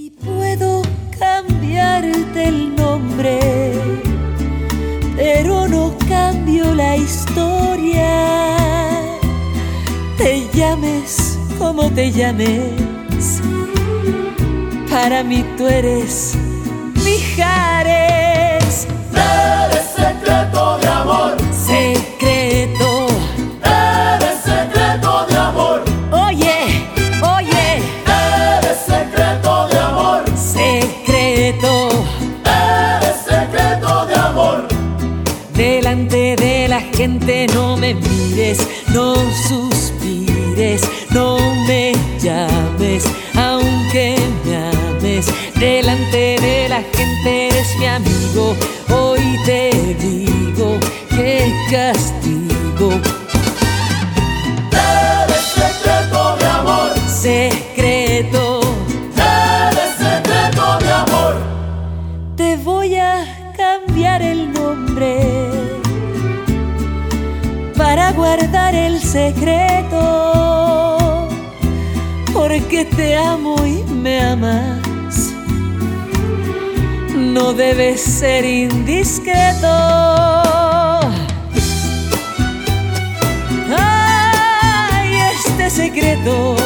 Y puedo cambiarte el nombre, pero no cambio la historia. Te llames como te llames, para mí tú eres Mijares. Delante de la gente no me mires, no suspires, no me llames, aunque me ames. Delante de la gente eres mi amigo, hoy te digo que castigo. Eres secreto de amor. Secreto, Eres secreto de amor. te voy a cambiar el nombre guardar el secreto, porque te amo y me amas. No debes ser indiscreto. Ay, este secreto.